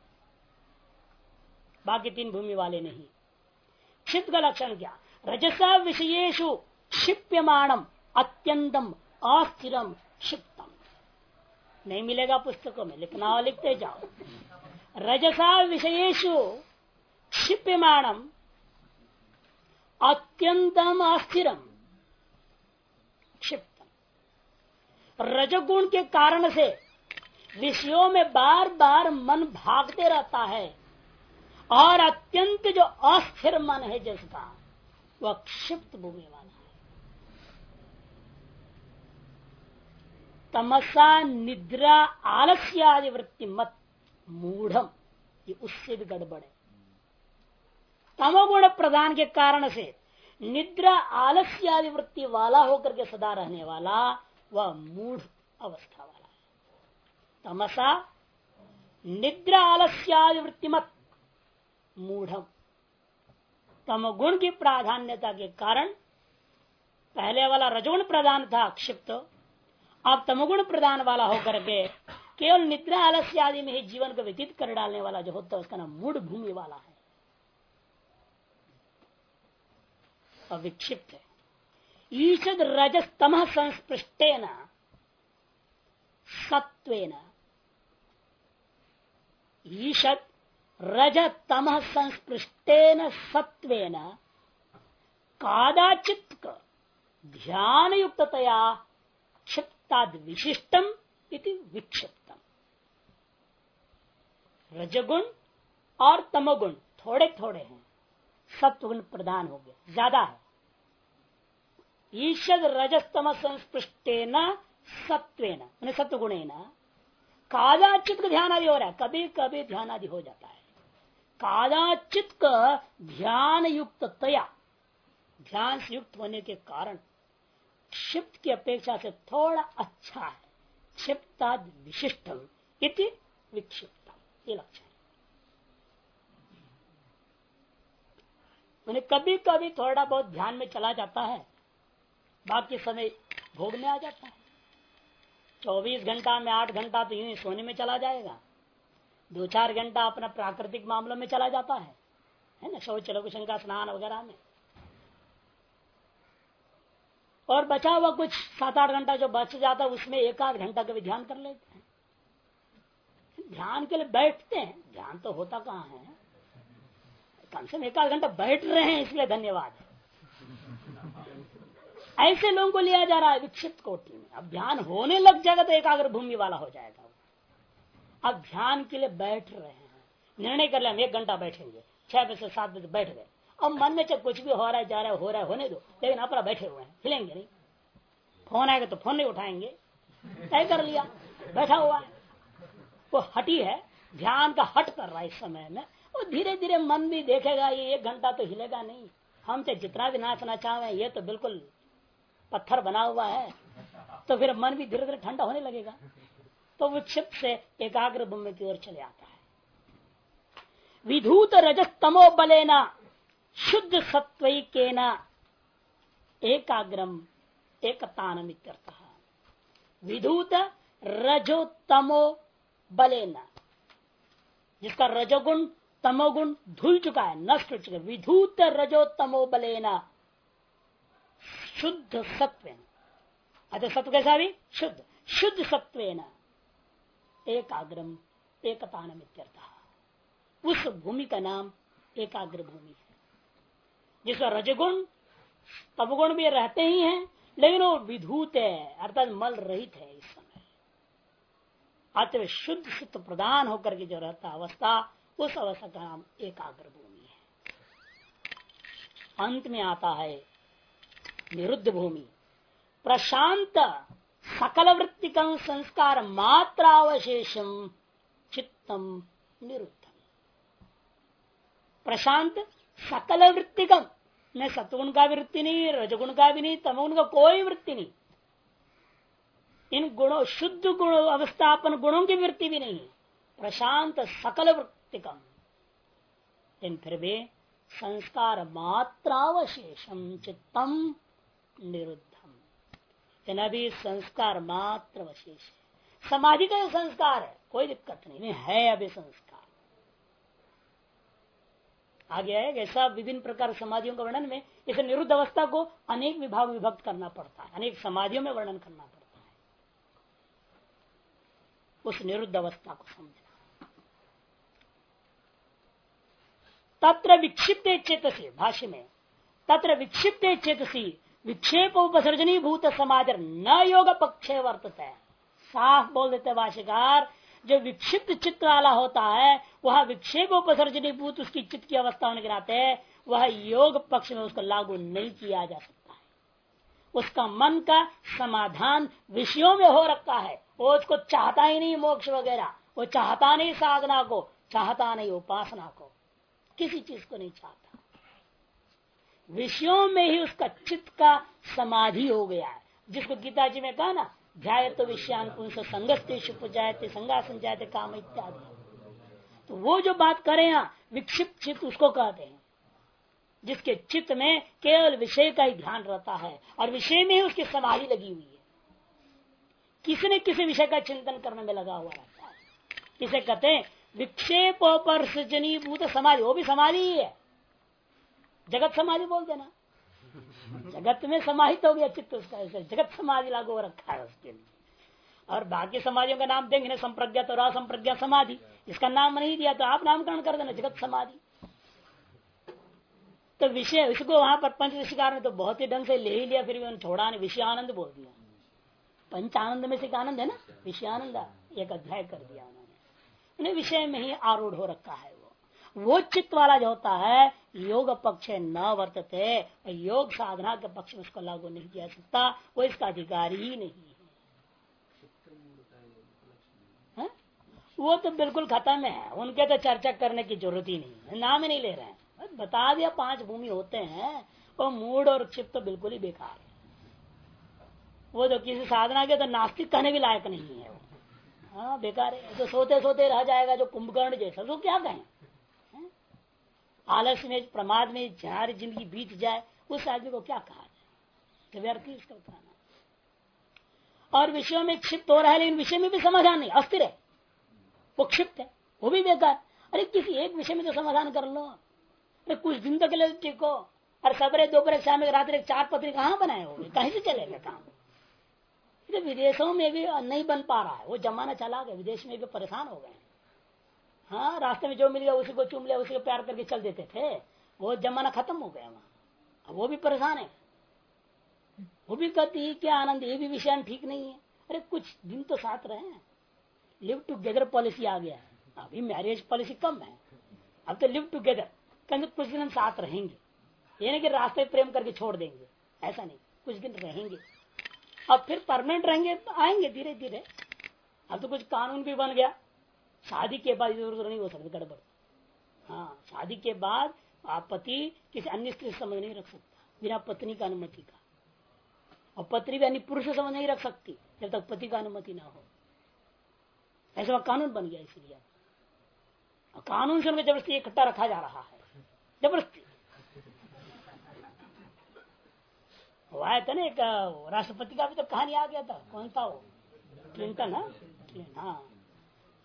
बाकी तीन भूमि वाले नहीं। क्षिप्त का लक्षण क्या? रजसा विषयेशु क्षिप्यमाणम, अत्यंतम, अस्थिरम, क्षिप्तम। नहीं मिलेगा पुस्तकों में, लिखना लिखते जाओ। रजसा विषयेशु क्षिप्यमाणम, अत्यंतम, अस्थिरम, क्षिप्तम। रजगुण के कारण से विषयों में बार बार मन भागते रहता है। और अत्यंत जो अस्थिर मन है जिसका, वह क्षिप्त भूमि वाला है। तमसा, निद्रा आलस्य आदि वृत्ति मत, मूढ़म, ये उससे भी गड़बड़ है। तमोगुण प्रदान के कारण से निद्रा आलस्य आदि वृत्ति वाला होकर के सदा रहने वाला, वह मूढ़ अवस्था वाला है। तमसा, निद्रा आलस्यादि वृत्ति मत मूढ़म। तमगुण की प्राधान्यता के कारण पहले वाला रजोगुण प्रदान था क्षिप्त, अब तमगुण प्रदान वाला होकर के केवल निद्रा आलस्य आदि में ही जीवन को व्यतीत कर डालने वाला जो होता है उसका नाम मूढ़ भूमि वाला है। अविक्षिप्त है। ईषद रजस्तम संस्पृष्टेन सत्वेन ईषद रज तम संस्पृष्टेन सत्वेन कादाचित ध्यान युक्तया क्षिप्ताद विशिष्टम इति विक्षिप्तम। रजगुण और तमगुण थोड़े थोड़े हैं। सत्वगुण प्रधान हो गया ज़्यादा है। ईषद रजस्तम संस्पृष्टेन सत्वेन सत्वगुण कादाचित ध्यान आदि हो रहा है। कभी कभी ध्यान आदि हो जाता है। कादाचित ध्यान युक्त तया ध्यान से युक्त होने के कारण क्षिप्त की अपेक्षा से थोड़ा अच्छा है। क्षिप्ता विशिष्टम इति विक्षिप्त ये लक्षण उन्हें कभी कभी थोड़ा बहुत ध्यान में चला जाता है। बाकी समय भोग में आ जाता है। चौबीस घंटा में आठ घंटा तो यूँ ही सोने में चला जाएगा। दो चार घंटा अपना प्राकृतिक मामलों में चला जाता है। है ना? शौच लघु शंका स्नान वगैरह में। और बचा हुआ कुछ सात आठ घंटा जो बच जाता है, उसमें एक आध घंटा का भी ध्यान कर लेते हैं। ध्यान के लिए बैठते हैं। ध्यान तो होता कहाँ है? कम से कम एक आध घंटा बैठ रहे हैं, इसलिए धन्यवाद। ऐसे लोगों को लिया जा रहा है विक्षिप्त कोटि में। अब ध्यान होने लग जाएगा तो एकाग्र भूमि वाला हो जाएगा। अब ध्यान के लिए बैठ रहे हैं। निर्णय कर लिया हम एक घंटा बैठेंगे। छह बजे से सात बजे बैठ गए। अब मन में चाहे कुछ भी हो रहा है, जा रहा है, हो रहा है, होने दो। लेकिन अपना बैठे हुए हैं, हिलेंगे नहीं। फ़ोन आएगा तो फ़ोन नहीं उठाएँगे। तय कर लिया, बैठा हुआ है। वो हटी है, ध्यान का हट कर रहा है इस समय में। वो धीरे धीरे मन भी देखेगा, ये एक घंटा तो हिलेगा नहीं। हम चाहे जितना भी नाचना चाहे, ये तो बिल्कुल पत्थर बना हुआ है। तो फिर मन भी धीरे धीरे ठंडा होने लगेगा। तो विक्षिप्त से एकाग्र ब्रह्म की ओर चले आता है। विधूत रजस्तमो बलेना, शुद्ध सत्विकेन, एकाग्रम एकतान विधूत रजोत्तमो बलेना, जिसका रजोगुण, तमोगुण धुल चुका है, नष्ट हो चुका है। विधूत रजोत्तमो बलेना, शुद्ध सत्व अच्छा सत्व कैसा भी शुद्ध। शुद्ध सत्व एकाग्रम एकतान उस भूमि का नाम एकाग्र भूमि है। जिसका रजगुण तबगुण भी रहते ही हैं, लेकिन वो विधूत है, अर्थात मल रहित है इस समय। अतः शुद्ध शुद्ध प्रदान होकर के जो रहता अवस्था, उस अवस्था का नाम एकाग्र भूमि है। अंत में आता है निरुद्ध भूमि। प्रशांत सकल वृत्तिकम संस्कार मात्रावशेषम चित्तम निरुद्धम। प्रशांत सकल वृत्तिकम में सतगुण का वृत्ति नहीं रजगुण का भी नहीं तमगुण का कोई वृत्ति नहीं इन गुणों, शुद्ध गुण, अवस्थापन गुणों की वृत्ति भी नहीं। प्रशांत सकल वृत्तिकम लेकिन फिर भी संस्कार मात्रावशेषम चित्तम निरुद्धम अभी संस्कार मात्र अवशेष है। समाधि का संस्कार है, कोई दिक्कत नहीं। है अभी संस्कार। आगे है ऐसा विभिन्न प्रकार समाधियों के वर्णन में इस निरुद्ध अवस्था को अनेक विभाग विभक्त करना पड़ता है। अनेक समाधियों में वर्णन करना पड़ता है। उस निरुद्ध अवस्था को समझना। तत्र विक्षिप्त चेतसी, भाष्य में, तत्र विक्षिप्त चेतसी विक्षेप उपसर्जनी भूत समाधि न योग पक्षे वर्तते साफ़ बोल देते भाष्यकार, जो विक्षिप्त चित्त वाला होता है, वह विक्षेप उपसर्जनी भूत उसकी चित्त की अवस्था होने के नाते वह योग पक्ष में उसको लागू नहीं किया जा सकता है। उसका मन का समाधान विषयों में हो रखा है। वो उसको चाहता ही नहीं मोक्ष वगैरह, वो चाहता नहीं साधना को, चाहता नहीं उपासना को। किसी चीज़ को नहीं चाहता। विषयों में ही उसका चित्त का समाधि हो गया है। जिसको गीता जी में कहा ना ध्याय तो विषयान पुंस संगस्तेश उपजायते संगा संजायते काम इत्यादि। तो वो जो बात करें यहाँ, विक्षिप्त चित्त उसको कहते हैं। जिसके चित्त में केवल विषय का ही ध्यान रहता है और विषय में ही उसकी समाधि लगी हुई है। किसी न किसी विषय का चिंतन करने में लगा हुआ रहता है। इसे कहते हैं विक्षेप पर सृजनीभूत समाधि। वो भी समाधि ही है। जगत समाधि बोल देना। जगत में समाहित हो गया चित्त उसका, ऐसे जगत समाधि लागू हो रखा है उसके लिए। और बाकी समाधियों का नाम देंगे ना, संप्रज्ञा तो असंप्रज्ञा समाधि। इसका नाम नहीं दिया तो आप नामकरण कर देना, जगत समाधि। तो विषय, इसको वहाँ पर पंचशिकार ने तो बहुत ही ढंग से ले ही लिया, फिर भी छोड़ा नहीं विषय आनंद बोल दिया। पंच आनंद में से आनंद है ना? विषय आनंद एक अध्याय कर दिया उन्होंने। विषय में ही आरूढ़ हो रखा है वो चित्त वाला जो होता है, योग पक्ष न वर्तते योग साधना के पक्ष में उसको लागू नहीं किया सकता, वो इसका अधिकारी ही नहीं है। है? वो तो बिल्कुल खत्म है। उनके तो चर्चा करने की ज़रूरत ही नहीं है। नाम ही नहीं ले रहे हैं। बता दिया, पाँच भूमि होते हैं वो मूड और चित्त तो बिल्कुल ही बेकार है। वो तो किसी साधना के तो नास्तिक कहने भी लायक नहीं है वो। हाँ बेकार है। तो सोते सोते रह जाएगा जो कुंभकर्ण जैसा। तो क्या कहें? आलस में, प्रमाद में जहाँ ज़िंदगी बीत जाए, उस आदमी को क्या कहा जाए? तो व्यर्थ और विषयों में क्षिप्त हो रहा है, लेकिन विषय में भी समाधान नहीं, अस्थिर है। वो क्षिप्त है, वो भी बेकार। अरे, किसी एक विषय में तो समाधान कर लो। अरे, कुछ दिन तक ले टिको। और सबरे, दोपहर, शाम रात्रि चार पत्री कहाँ बनाए हो कहीं से चलेगा काम? तो विदेशों में भी नहीं बन पा रहा है। वो जमाना चला गया, विदेश में भी परेशान हो गए। हाँ रास्ते में जो मिल गया उसी को चुम लिया, उसी को प्यार करके चल देते थे। वो जमाना खत्म हो गया वहाँ। वो भी परेशान है। वो भी कहती है क्या आनंद, ये भी विषय ठीक नहीं है। अरे, कुछ दिन तो साथ रहे लिव टूगेदर पॉलिसी आ गया है। अभी मैरिज पॉलिसी कम है। अब तो लिव टूगेदर कहते कुछ दिन हम साथ रहेंगे। ये नहीं कि रास्ते प्रेम करके छोड़ देंगे। ऐसा नहीं। कुछ दिन रहेंगे। अब फिर परमानेंट रहेंगे, आएँगे धीरे धीरे अब तो कुछ कानून भी बन गया। शादी के बाद इधर उधर नहीं हो सकती, गड़बड़। हाँ शादी के बाद आप पति किसी अन्य स्त्री से समझ नहीं रख सकता, बिना पत्नी का अनुमति का। और पत्नी भी अन्य पुरुष से समझ नहीं रख सकती, जब तक पति का अनुमति ना हो। ऐसा कानून बन गया इसलिए। कानून से ज़बरदस्ती इकट्ठा रखा जा रहा है। ज़बरदस्ती। हुआ था ना एक, राष्ट्रपति का भी तो कहानी आ गया था, कौन था वो? क्लिंटन हाँ।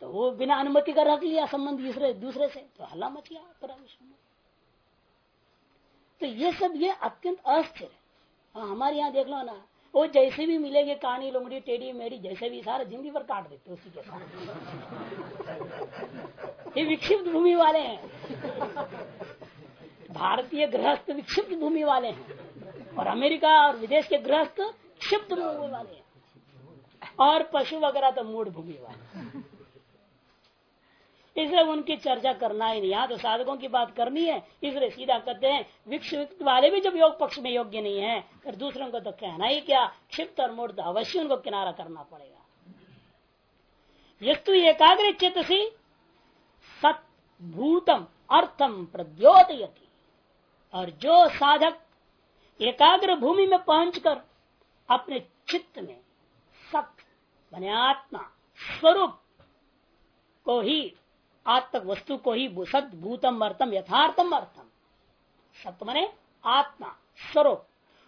तो वो बिना अनुमति का रख लिया संबंध दूसरे दूसरे से। तो हल्ला मच गया पूरा विश्व में तो ये सब ये अत्यंत अस्थिर है। हाँ, हमारे यहाँ देख लो ना वो जैसे भी मिलेगी कहानी लोमड़ी टेढ़ी मेढ़ी जैसे भी सारा ज़िंदगी भर काट देते उसी के साथ। ये विक्षिप्त भूमि वाले हैं। भारतीय गृहस्थ विक्षिप्त भूमि वाले हैं। और अमेरिका और विदेश के गृहस्थ क्षिप्त भूमि वाले हैं। और पशु वगैरह तो मूड भूमि वाले इसलिए उनकी चर्चा करना ही नहीं। यहाँ तो साधकों की बात करनी है, इसलिए सीधा कहते हैं, विक्षिप्त वाले भी जब योग पक्ष में योग्य नहीं है, फिर दूसरों को तो कहना ही क्या? क्षिप्त और मूर्त अवश्य उनको किनारा करना पड़ेगा। यस्तु एकाग्र सी सत भूतम अर्थम प्रद्योतयति। और जो साधक एकाग्र भूमि में पहुंचकर अपने चित्त में सत्य बने आत्मा, स्वरूप को ही आत्मक वस्तु को ही सत भूतम अर्थम, यथार्थम अर्थम। सत्य मने आत्मा, स्वरूप।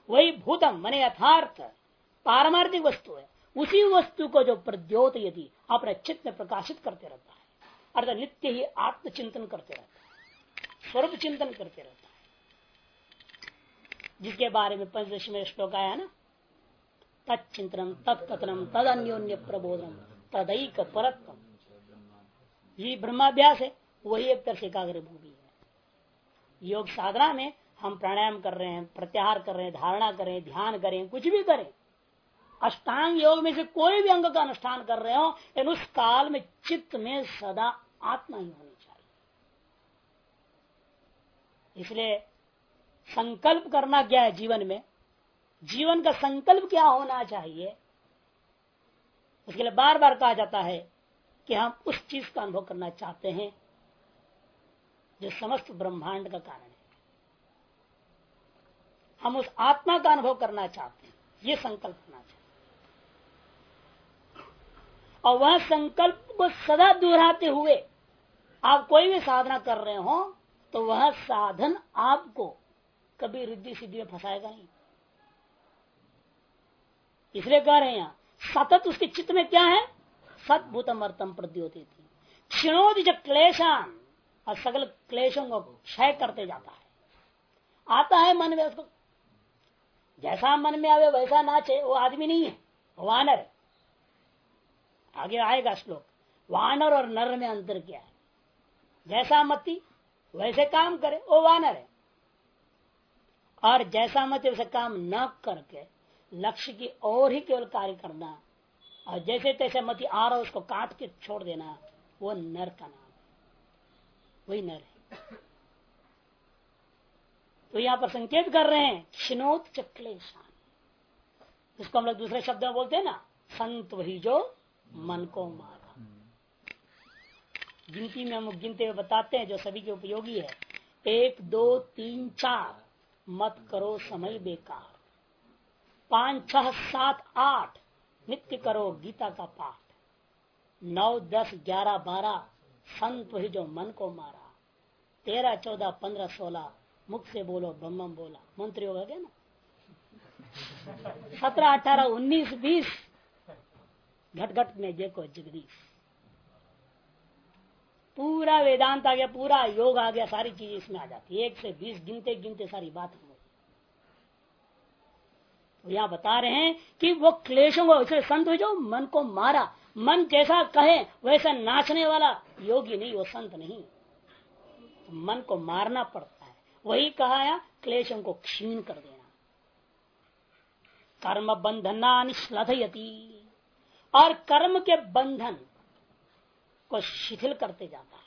वही भूतम, मने यथार्थ। पारमार्थिक वस्तु है। उसी वस्तु को जो प्रद्योत यदि अपने चित्त में प्रकाशित करते रहता है। अर्थात नित्य ही आत्मचिंतन करते रहता है। स्वरूप चिंतन करते रहता है। जिसके बारे में पंचदश में श्लोक आया ना? तत्चिंतनम तत्कथनम तद अन्योन्य प्रबोधन तदैक परत्व ये ब्रह्माभ्यास है, वही एक तरह से एकाग्र भूमि है। योग साधना में हम प्राणायाम कर रहे हैं, प्रत्याहार कर रहे हैं, धारणा करें ध्यान करें, कुछ भी करें। अष्टांग योग में से कोई भी अंग का अनुष्ठान कर रहे हो, लेकिन उस काल में चित्त में सदा आत्मा ही होनी चाहिए। इसलिए संकल्प करना क्या है जीवन में? जीवन का संकल्प क्या होना चाहिए? उसके लिए बार बार कहा जाता है कि हम उस चीज़ का अनुभव करना चाहते हैं जो समस्त ब्रह्मांड का कारण है। हम उस आत्मा का अनुभव करना चाहते हैं। ये संकल्प होना चाहिए। और वह संकल्प को सदा दोहराते हुए आप कोई भी साधना कर रहे हो तो वह साधन आपको कभी रिद्धि सिद्धि में फंसाएगा नहीं। इसलिए कह रहे हैं यहाँ, सतत उसके चित्त में क्या है? सतभूतम अर्थम प्रद्योति थी क्षणोदि जब क्लेशान, और सकल क्लेशों को क्षय करते जाता है, आता है मन में उसको, जैसा मन में आवे वैसा नाचे वो आदमी नहीं है वानर है। आगे आएगा श्लोक, वानर और नर में अंतर क्या है? जैसा मति, वैसे काम करे, वो वानर है। और जैसा मत, वैसे काम न करके, लक्ष्य की ओर ही केवल कार्य करना और जैसे तैसे मति आ रहा उसको काट के छोड़ देना। वो नर का नाम है। वही नर है। तो यहाँ पर संकेत कर रहे हैं क्षिनोत चक्लेशान। इसको हम लोग दूसरे शब्द में बोलते हैं ना, संत वही जो मन को मारा। गिनती में हम गिनते हुए बताते हैं, जो सभी के उपयोगी है। एक, दो, तीन, चार। मत करो समय बेकार। पाँच, छह, सात, आठ। नित्य करो गीता का पाठ। नौ दस ग्यारह बारह संत वही जो मन को मारा। तेरह चौदह पंद्रह सोलह मुख से बोलो ब्रह्म बोला। मंत्री होगा क्या ना? सत्रह अठारह उन्नीस बीस घट घट में देखो जगदीश। पूरा वेदांत आ गया पूरा योग आ गया सारी चीज़ इसमें आ जाती है। एक से बीस गिनते गिनते सारी बात हो यहाँ बता रहे हैं कि वो क्लेशों को संत जो मन को मारा। मन जैसा कहे, वैसा नाचने वाला योगी नहीं, वो संत नहीं। मन को मारना पड़ता है। वही कहा क्लेशों को क्षीण कर देना। कर्म बंधना श्लथयती। और कर्म के बंधन को शिथिल करते जाता है।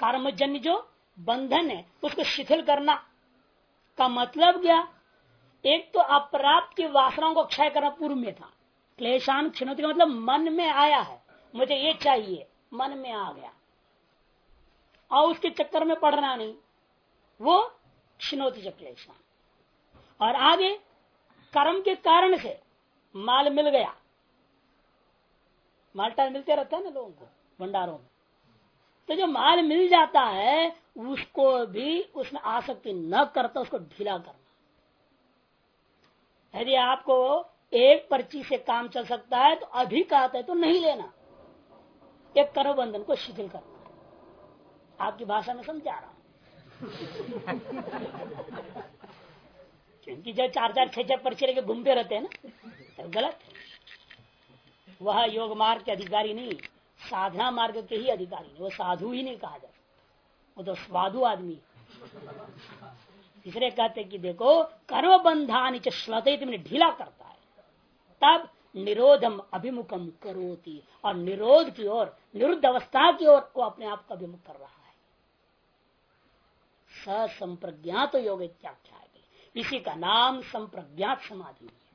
कर्मजन्य जो बंधन है, उसको शिथिल करना का मतलब क्या? एक तो अप्राप्त की वासनाओं को क्षय करना पूर्व में था। क्लेशान क्षणोति मतलब मन में आया है। मुझे ये चाहिए, मन में आ गया। और उसके चक्कर में पढ़ना नहीं। वो क्षणोति क्लेशान। और आगे, कर्म के कारण से माल मिल गया। मालटाल मिलते रहता है ना लोगों को, भंडारों में। तो जो माल मिल जाता है, उसको भी उसमें आसक्ति न करता, उसको ढीला करना। यदि आपको एक पर्ची से काम चल सकता है तो अधिक आता है तो नहीं लेना। एक करो बंधन को शिथिल करना आपकी भाषा में समझा रहा हूँ। क्योंकि जब चार चार छह छह पर्ची लेके घूमते रहते हैं ना तो गलत वह योग मार्ग के अधिकारी नहीं, साधना मार्ग के ही अधिकारी नहीं। वो साधु ही नहीं कहा जाता। वो तो स्वाधु आदमी तीसरे कहते कि देखो कर्म बंधानी श्लते ढीला करता है। तब निरोधम अभिमुखम करोती और निरोध की ओर, निरुद्ध अवस्था की ओर वो अपने आप को अभिमुख कर रहा है। ससंप्रज्ञात योग इत्याख्या इसी का नाम संप्रज्ञात समाधि है।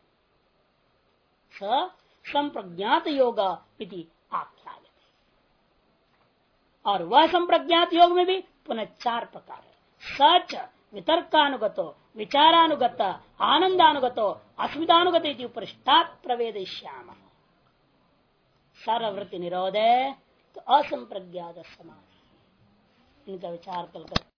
संप्रज्ञात योग इति आख्या और वह संप्रज्ञात योग में भी पुनः चार प्रकार है। सच वितर्कानुगतो विचारानुगत आनंदानुगतो अस्मितानुगत उपरिष्टात प्रवेद श्याम सर्ववृत्ति निरोध है तो असंप्रज्ञात समान इनका विचार कल कर